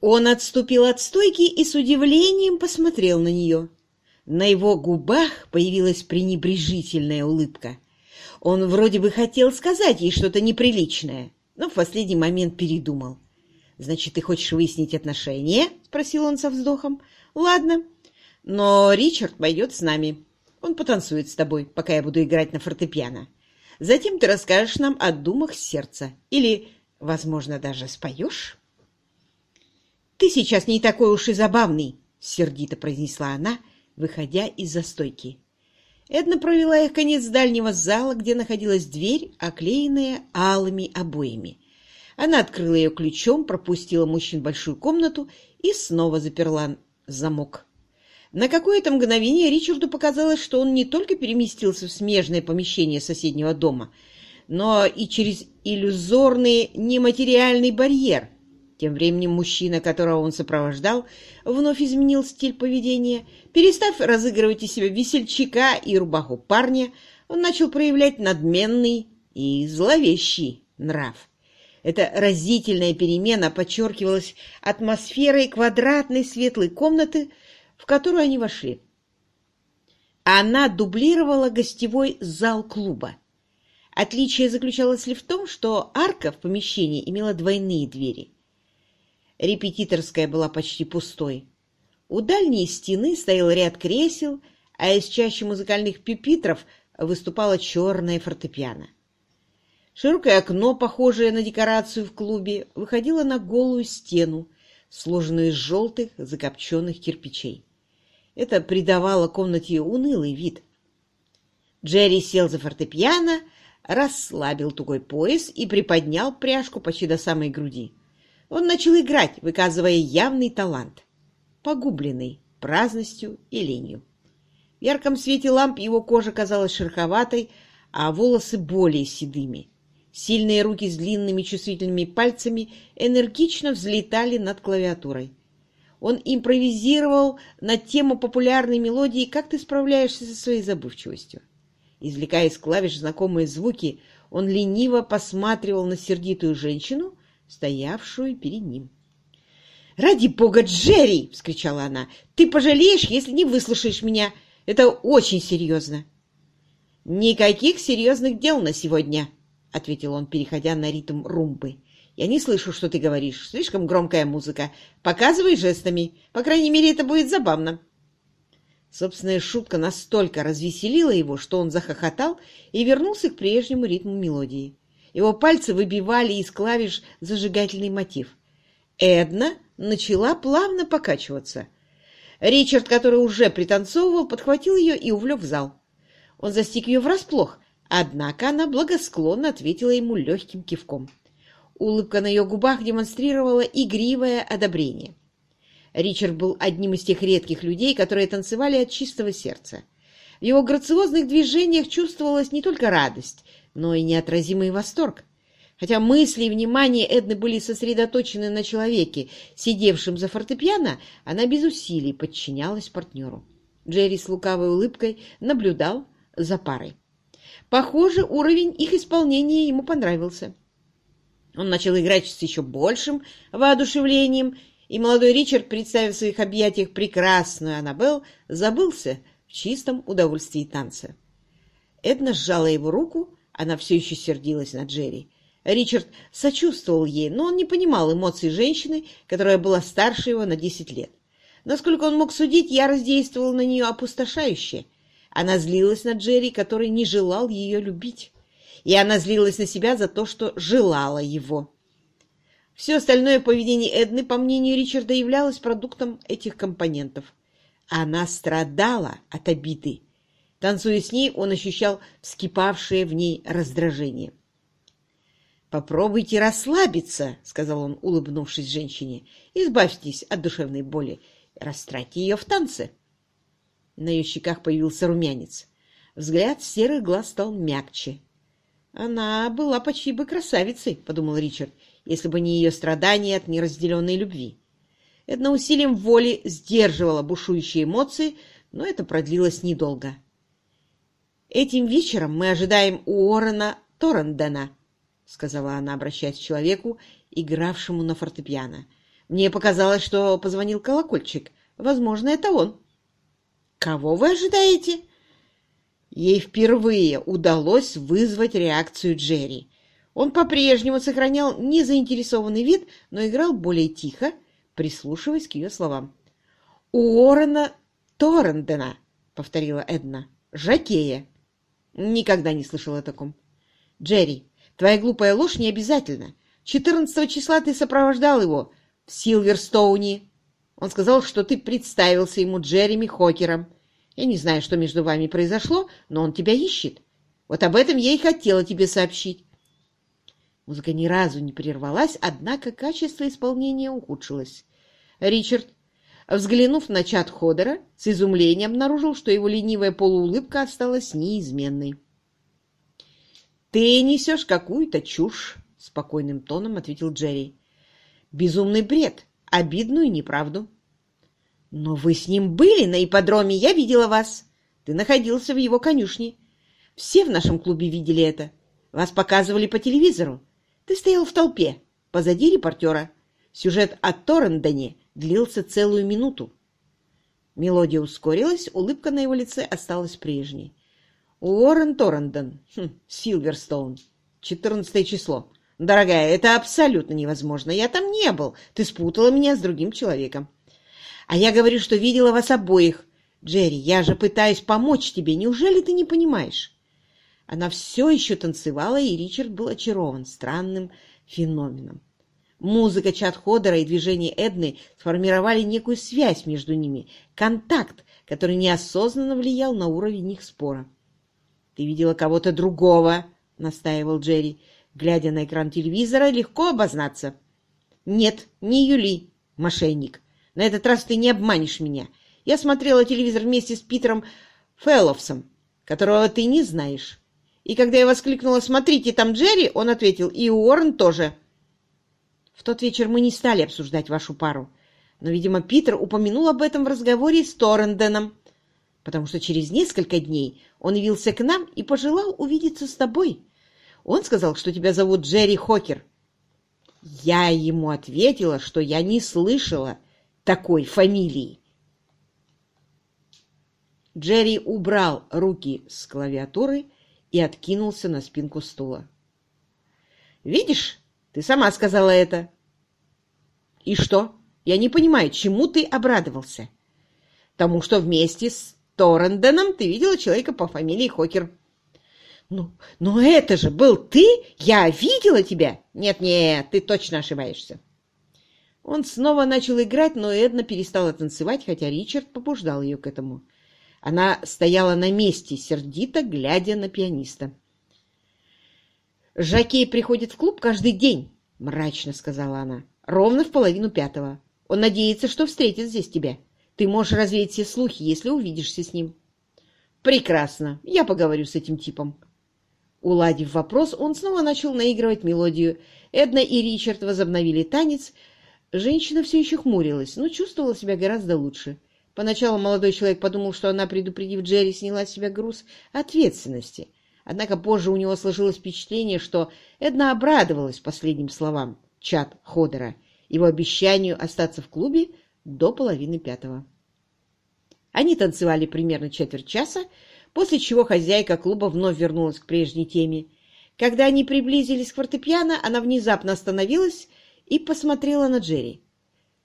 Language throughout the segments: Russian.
Он отступил от стойки и с удивлением посмотрел на нее. На его губах появилась пренебрежительная улыбка. Он вроде бы хотел сказать ей что-то неприличное, но в последний момент передумал. «Значит, ты хочешь выяснить отношения?» — спросил он со вздохом. «Ладно, но Ричард пойдет с нами. Он потанцует с тобой, пока я буду играть на фортепиано. Затем ты расскажешь нам о думах сердца. Или, возможно, даже споешь?» «Ты сейчас не такой уж и забавный», — сердито произнесла она, выходя из застойки. Эдна провела их конец дальнего зала, где находилась дверь, оклеенная алыми обоями. Она открыла ее ключом, пропустила мужчин в большую комнату и снова заперла замок. На какое-то мгновение Ричарду показалось, что он не только переместился в смежное помещение соседнего дома, но и через иллюзорный нематериальный барьер. Тем временем мужчина, которого он сопровождал, вновь изменил стиль поведения. Перестав разыгрывать из себя весельчака и рубаху парня, он начал проявлять надменный и зловещий нрав. Эта разительная перемена подчеркивалась атмосферой квадратной светлой комнаты, в которую они вошли. Она дублировала гостевой зал клуба. Отличие заключалось ли в том, что арка в помещении имела двойные двери. Репетиторская была почти пустой. У дальней стены стоял ряд кресел, а из чаще музыкальных пюпитров выступала черная фортепиано. Широкое окно, похожее на декорацию в клубе, выходило на голую стену, сложенную из желтых закопченных кирпичей. Это придавало комнате унылый вид. Джерри сел за фортепиано, расслабил тугой пояс и приподнял пряжку почти до самой груди. Он начал играть, выказывая явный талант, погубленный праздностью и ленью. В ярком свете ламп его кожа казалась шероховатой, а волосы более седыми. Сильные руки с длинными чувствительными пальцами энергично взлетали над клавиатурой. Он импровизировал на тему популярной мелодии «Как ты справляешься со своей забывчивостью?». Извлекая из клавиш знакомые звуки, он лениво посматривал на сердитую женщину, стоявшую перед ним. «Ради бога, Джерри!» — вскричала она. «Ты пожалеешь, если не выслушаешь меня. Это очень серьезно». «Никаких серьезных дел на сегодня», — ответил он, переходя на ритм румбы. «Я не слышу, что ты говоришь. Слишком громкая музыка. Показывай жестами. По крайней мере, это будет забавно». Собственная шутка настолько развеселила его, что он захохотал и вернулся к прежнему ритму мелодии. Его пальцы выбивали из клавиш зажигательный мотив. Эдна начала плавно покачиваться. Ричард, который уже пританцовывал, подхватил ее и увлек в зал. Он застиг ее врасплох, Однако она благосклонно ответила ему легким кивком. Улыбка на ее губах демонстрировала игривое одобрение. Ричард был одним из тех редких людей, которые танцевали от чистого сердца. В его грациозных движениях чувствовалась не только радость, но и неотразимый восторг. Хотя мысли и внимание Эдны были сосредоточены на человеке, сидевшем за фортепиано, она без усилий подчинялась партнеру. Джерри с лукавой улыбкой наблюдал за парой. Похоже, уровень их исполнения ему понравился. Он начал играть с еще большим воодушевлением, и молодой Ричард, представив в своих объятиях прекрасную Аннабелл, забылся в чистом удовольствии танца. Эдна сжала его руку, она все еще сердилась на Джерри. Ричард сочувствовал ей, но он не понимал эмоций женщины, которая была старше его на десять лет. Насколько он мог судить, ярость действовала на нее опустошающе — она злилась на Джерри, который не желал ее любить. И она злилась на себя за то, что желала его. Все остальное поведение Эдны, по мнению Ричарда, являлось продуктом этих компонентов. Она страдала от обиды. Танцуя с ней, он ощущал вскипавшее в ней раздражение. «Попробуйте расслабиться», — сказал он, улыбнувшись женщине. «Избавьтесь от душевной боли. Растратьте ее в танце». На ее щеках появился румянец. Взгляд серых глаз стал мягче. «Она была почти бы красавицей», — подумал Ричард, «если бы не ее страдания от неразделенной любви». Это усилием воли сдерживало бушующие эмоции, но это продлилось недолго. «Этим вечером мы ожидаем Уоррена Торрендена», — сказала она, обращаясь к человеку, игравшему на фортепиано. Мне показалось, что позвонил колокольчик. Возможно, это он. Кого вы ожидаете? Ей впервые удалось вызвать реакцию Джерри. Он по-прежнему сохранял незаинтересованный вид, но играл более тихо, прислушиваясь к ее словам. «У Уоррена Торрендена», — повторила Эдна, — «жакея». Никогда не слышала о таком. «Джерри, твоя глупая ложь не обязательна. 14 числа ты сопровождал его в Силверстоуне. Он сказал, что ты представился ему Джереми Хокером. Я не знаю, что между вами произошло, но он тебя ищет. Вот об этом я и хотела тебе сообщить. Музыка ни разу не прервалась, однако качество исполнения ухудшилось. Ричард, взглянув на чат Ходера, с изумлением обнаружил, что его ленивая полуулыбка осталась неизменной. «Ты несешь какую-то чушь», — спокойным тоном ответил Джерри. «Безумный бред, обидную неправду». «Но вы с ним были на ипподроме, я видела вас. Ты находился в его конюшне. Все в нашем клубе видели это. Вас показывали по телевизору. Ты стоял в толпе, позади репортера. Сюжет о Торрендоне длился целую минуту. Мелодия ускорилась, улыбка на его лице осталась прежней. Уоррен Торрендон, хм, Силверстоун, 14 число. Дорогая, это абсолютно невозможно. Я там не был. Ты спутала меня с другим человеком. А я говорю, что видела вас обоих. Джерри, я же пытаюсь помочь тебе. Неужели ты не понимаешь? Она все еще танцевала, и Ричард был очарован странным феноменом. Музыка Чат Ходера и движение Эдны сформировали некую связь между ними, контакт, который неосознанно влиял на уровень их спора. «Ты видела кого-то другого», — настаивал Джерри. Глядя на экран телевизора, легко обознаться. «Нет, не Юли, мошенник. На этот раз ты не обманешь меня. Я смотрела телевизор вместе с Питером Фэлловсом, которого ты не знаешь. И когда я воскликнула «Смотрите, там Джерри!», он ответил «И Уоррен тоже». В тот вечер мы не стали обсуждать вашу пару, но, видимо, Питер упомянул об этом в разговоре с Торренденом, потому что через несколько дней он явился к нам и пожелал увидеться с тобой. Он сказал, что тебя зовут Джерри Хокер. Я ему ответила, что я не слышала такой фамилии. Джерри убрал руки с клавиатуры и откинулся на спинку стула. «Видишь, ты сама сказала это». «И что? Я не понимаю, чему ты обрадовался?» «Тому, что вместе с Торренденом ты видела человека по фамилии Хокер». «Ну, но это же был ты? Я видела тебя?» «Нет-нет, ты точно ошибаешься». Он снова начал играть, но Эдна перестала танцевать, хотя Ричард побуждал ее к этому. Она стояла на месте, сердито глядя на пианиста. «Жакей приходит в клуб каждый день», — мрачно сказала она. «Ровно в половину пятого. Он надеется, что встретит здесь тебя. Ты можешь развеять все слухи, если увидишься с ним». «Прекрасно. Я поговорю с этим типом». Уладив вопрос, он снова начал наигрывать мелодию. Эдна и Ричард возобновили танец. Женщина все еще хмурилась, но чувствовала себя гораздо лучше. Поначалу молодой человек подумал, что она, предупредив Джерри, сняла с себя груз ответственности. Однако позже у него сложилось впечатление, что Эдна обрадовалась последним словам чат Ходера, его обещанию остаться в клубе до половины пятого. Они танцевали примерно четверть часа, после чего хозяйка клуба вновь вернулась к прежней теме. Когда они приблизились к фортепиано, она внезапно остановилась и посмотрела на Джерри.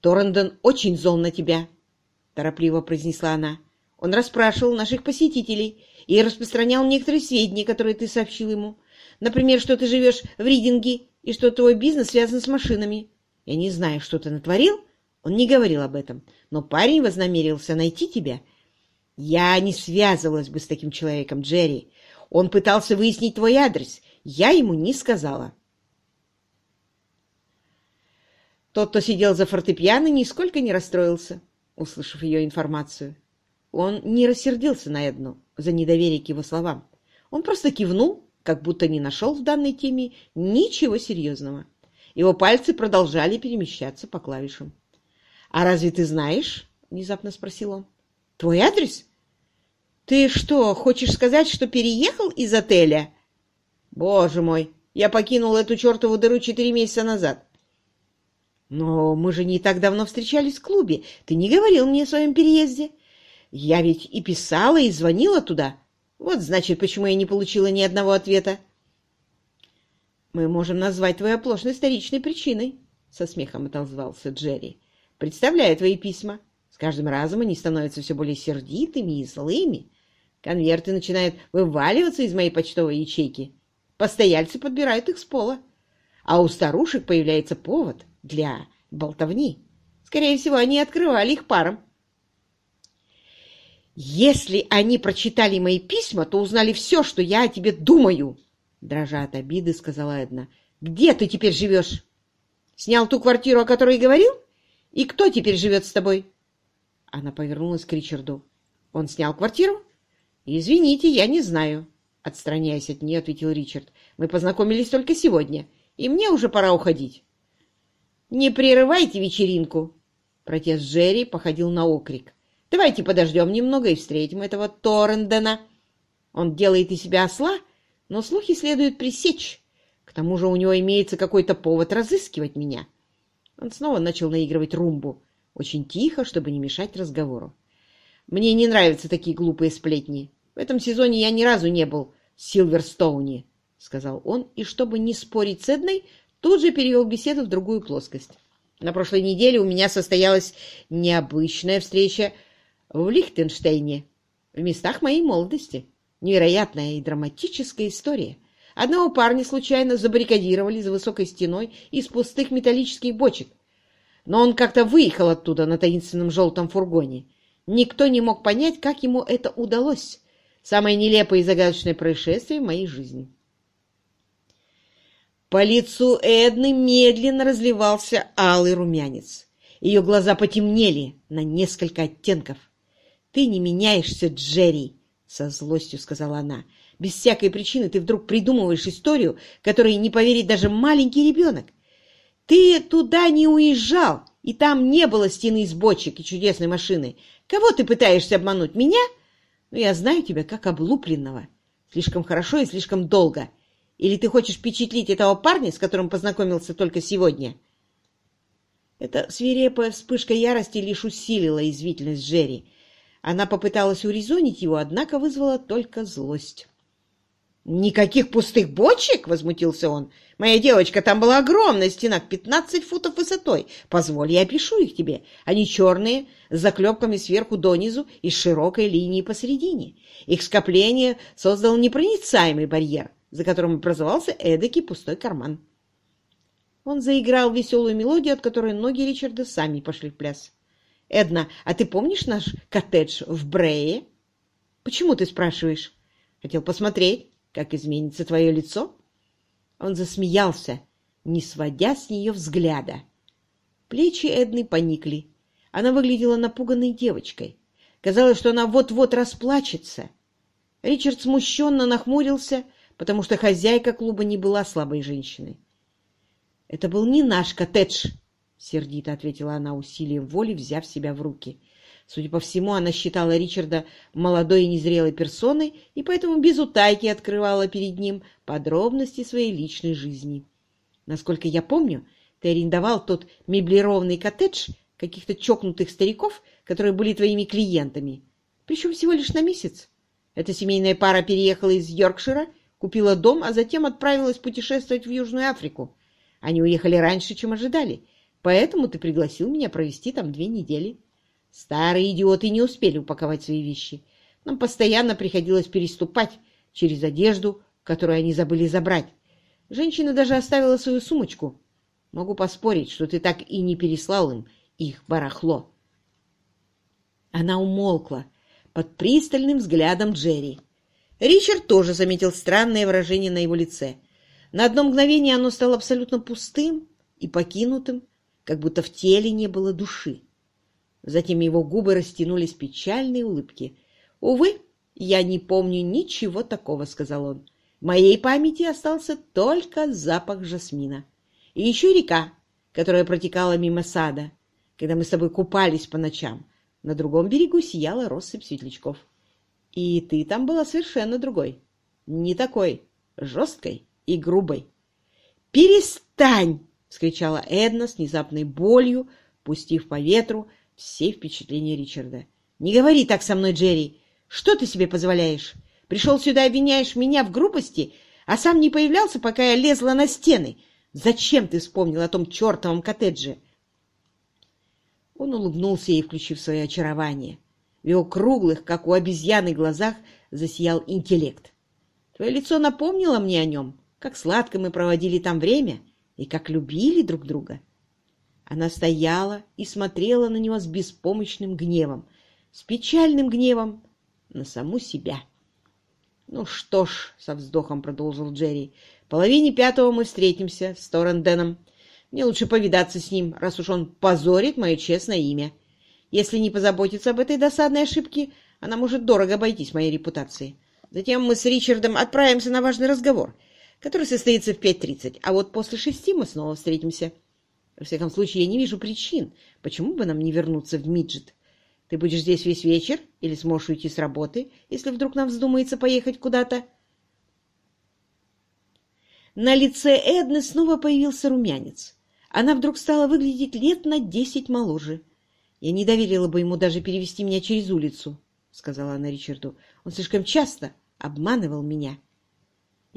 «Торрендон очень зол на тебя», торопливо произнесла она. Он расспрашивал наших посетителей и распространял некоторые сведения, которые ты сообщил ему. Например, что ты живешь в Ридинге и что твой бизнес связан с машинами. Я не знаю, что ты натворил. Он не говорил об этом. Но парень вознамерился найти тебя. Я не связывалась бы с таким человеком, Джерри. Он пытался выяснить твой адрес. Я ему не сказала. Тот, кто сидел за фортепиано, нисколько не расстроился услышав ее информацию. Он не рассердился на Эдну за недоверие к его словам. Он просто кивнул, как будто не нашел в данной теме ничего серьезного. Его пальцы продолжали перемещаться по клавишам. «А разве ты знаешь?» — внезапно спросил он. «Твой адрес? Ты что, хочешь сказать, что переехал из отеля?» «Боже мой, я покинул эту чертову дыру четыре месяца назад. Но мы же не так давно встречались в клубе. Ты не говорил мне о своем переезде. Я ведь и писала, и звонила туда. Вот, значит, почему я не получила ни одного ответа. Мы можем назвать твою оплошность вторичной причиной, — со смехом отозвался Джерри. Представляю твои письма. С каждым разом они становятся все более сердитыми и злыми. Конверты начинают вываливаться из моей почтовой ячейки. Постояльцы подбирают их с пола. А у старушек появляется повод для болтовни. Скорее всего, они открывали их паром. «Если они прочитали мои письма, то узнали все, что я о тебе думаю!» Дрожа от обиды, сказала Эдна. «Где ты теперь живешь? Снял ту квартиру, о которой говорил? И кто теперь живет с тобой?» Она повернулась к Ричарду. «Он снял квартиру?» «Извините, я не знаю», — отстраняясь от нее, ответил Ричард. «Мы познакомились только сегодня, и мне уже пора уходить». «Не прерывайте вечеринку!» Протест Джерри походил на окрик. «Давайте подождем немного и встретим этого Торрендена. Он делает из себя осла, но слухи следует пресечь. К тому же у него имеется какой-то повод разыскивать меня». Он снова начал наигрывать румбу, очень тихо, чтобы не мешать разговору. «Мне не нравятся такие глупые сплетни. В этом сезоне я ни разу не был в Силверстоуне, — сказал он, и, чтобы не спорить с Эдной, тут же перевел беседу в другую плоскость. На прошлой неделе у меня состоялась необычная встреча в Лихтенштейне, в местах моей молодости. Невероятная и драматическая история. Одного парня случайно забаррикадировали за высокой стеной из пустых металлических бочек, но он как-то выехал оттуда на таинственном желтом фургоне. Никто не мог понять, как ему это удалось, Самое нелепое и загадочное происшествие в моей жизни. По лицу Эдны медленно разливался алый румянец. Ее глаза потемнели на несколько оттенков. «Ты не меняешься, Джерри!» — со злостью сказала она. «Без всякой причины ты вдруг придумываешь историю, которой не поверит даже маленький ребенок. Ты туда не уезжал, и там не было стены из бочек и чудесной машины. Кого ты пытаешься обмануть, меня но я знаю тебя как облупленного. Слишком хорошо и слишком долго. Или ты хочешь впечатлить этого парня, с которым познакомился только сегодня?» Эта свирепая вспышка ярости лишь усилила извительность Джерри. Она попыталась урезонить его, однако вызвала только злость. «Никаких пустых бочек?» — возмутился он. «Моя девочка, там была огромная стена, пятнадцать футов высотой. Позволь, я опишу их тебе. Они черные, с заклепками сверху донизу и широкой линией посередине. Их скопление создал непроницаемый барьер, за которым образовался эдакий пустой карман». Он заиграл веселую мелодию, от которой ноги Ричарда сами пошли в пляс. «Эдна, а ты помнишь наш коттедж в Брее?» «Почему ты спрашиваешь?» «Хотел посмотреть» как изменится твое лицо?» Он засмеялся, не сводя с нее взгляда. Плечи Эдны поникли. Она выглядела напуганной девочкой. Казалось, что она вот-вот расплачется. Ричард смущенно нахмурился, потому что хозяйка клуба не была слабой женщиной. «Это был не наш коттедж», — сердито ответила она усилием воли, взяв себя в руки. Судя по всему, она считала Ричарда молодой и незрелой персоной и поэтому без утайки открывала перед ним подробности своей личной жизни. Насколько я помню, ты арендовал тот меблированный коттедж каких-то чокнутых стариков, которые были твоими клиентами, причем всего лишь на месяц. Эта семейная пара переехала из Йоркшира, купила дом, а затем отправилась путешествовать в Южную Африку. Они уехали раньше, чем ожидали, поэтому ты пригласил меня провести там две недели. Старые идиоты не успели упаковать свои вещи. Нам постоянно приходилось переступать через одежду, которую они забыли забрать. Женщина даже оставила свою сумочку. Могу поспорить, что ты так и не переслал им их барахло. Она умолкла под пристальным взглядом Джерри. Ричард тоже заметил странное выражение на его лице. На одно мгновение оно стало абсолютно пустым и покинутым, как будто в теле не было души. Затем его губы растянулись печальные улыбки. «Увы, я не помню ничего такого», — сказал он. «В моей памяти остался только запах жасмина. И еще река, которая протекала мимо сада, когда мы с тобой купались по ночам. На другом берегу сияла россыпь светлячков. И ты там была совершенно другой. Не такой жесткой и грубой. «Перестань!» — вскричала Эдна с внезапной болью, пустив по ветру все впечатления Ричарда. «Не говори так со мной, Джерри! Что ты себе позволяешь? Пришел сюда обвиняешь меня в грубости, а сам не появлялся, пока я лезла на стены. Зачем ты вспомнил о том чертовом коттедже?» Он улыбнулся ей, включив свое очарование. В его круглых, как у обезьяны, глазах засиял интеллект. «Твое лицо напомнило мне о нем, как сладко мы проводили там время и как любили друг друга». Она стояла и смотрела на него с беспомощным гневом, с печальным гневом на саму себя. «Ну что ж», — со вздохом продолжил Джерри, — «в половине пятого мы встретимся с Торренденом. Мне лучше повидаться с ним, раз уж он позорит мое честное имя. Если не позаботиться об этой досадной ошибке, она может дорого обойтись моей репутации. Затем мы с Ричардом отправимся на важный разговор, который состоится в 5.30, а вот после шести мы снова встретимся. Во всяком случае, я не вижу причин, почему бы нам не вернуться в Миджет. Ты будешь здесь весь вечер или сможешь уйти с работы, если вдруг нам вздумается поехать куда-то?» На лице Эдны снова появился румянец она вдруг стала выглядеть лет на десять моложе. «Я не доверила бы ему даже перевести меня через улицу», — сказала она Ричарду. «Он слишком часто обманывал меня».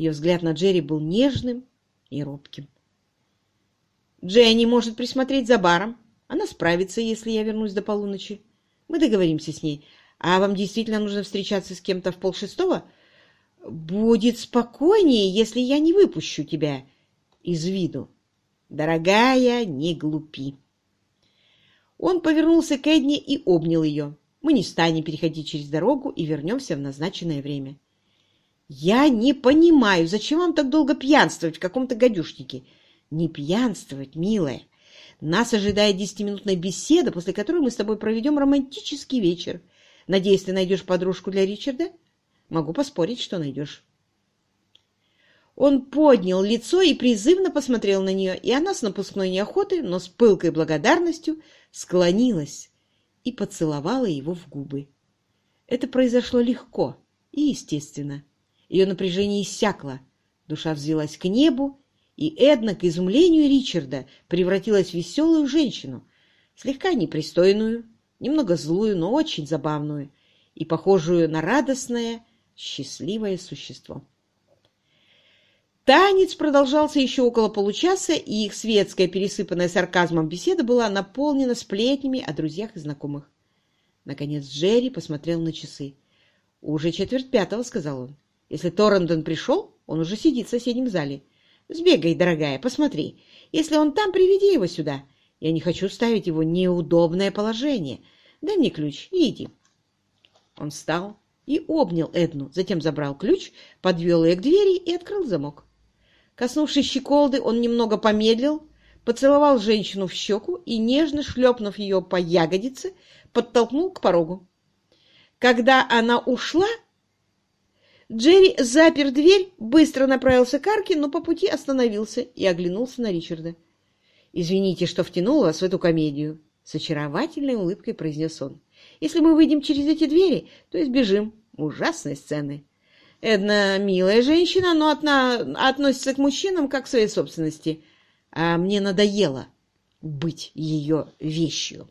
Ее взгляд на Джерри был нежным и робким. «Дженни может присмотреть за баром. Она справится, если я вернусь до полуночи. Мы договоримся с ней. А вам действительно нужно встречаться с кем-то в полшестого? Будет спокойнее, если я не выпущу тебя из виду». Дорогая, не глупи. Он повернулся к Эдне и обнял ее. Мы не станем переходить через дорогу и вернемся в назначенное время. Я не понимаю, зачем вам так долго пьянствовать в каком-то гадюшнике? Не пьянствовать, милая. Нас ожидает десятиминутная беседа, после которой мы с тобой проведем романтический вечер. Надеюсь, ты найдешь подружку для Ричарда? Могу поспорить, что найдешь. Он поднял лицо и призывно посмотрел на нее, и она с напускной неохотой, но с пылкой благодарностью склонилась и поцеловала его в губы. Это произошло легко и естественно. Ее напряжение иссякло, душа взвелась к небу, и Эдна, к изумлению Ричарда, превратилась в веселую женщину, слегка непристойную, немного злую, но очень забавную и похожую на радостное, счастливое существо. Танец продолжался еще около получаса, и их светская, пересыпанная сарказмом беседа была наполнена сплетнями о друзьях и знакомых. Наконец Джерри посмотрел на часы. «Уже четверть пятого», — сказал он. «Если Торрендон пришел, он уже сидит в соседнем зале. Сбегай, дорогая, посмотри. Если он там, приведи его сюда. Я не хочу ставить его неудобное положение. Дай мне ключ и иди». Он встал и обнял Эдну, затем забрал ключ, подвел ее к двери и открыл замок. Коснувшись щеколды, он немного помедлил, поцеловал женщину в щеку и, нежно шлепнув ее по ягодице, подтолкнул к порогу. Когда она ушла, Джерри запер дверь, быстро направился к арке, но по пути остановился и оглянулся на Ричарда. «Извините, что втянул вас в эту комедию», — с очаровательной улыбкой произнес он. «Если мы выйдем через эти двери, то избежим ужасной сцены». Эдна милая женщина, но одна относится к мужчинам как к своей собственности. А мне надоело быть ее вещью.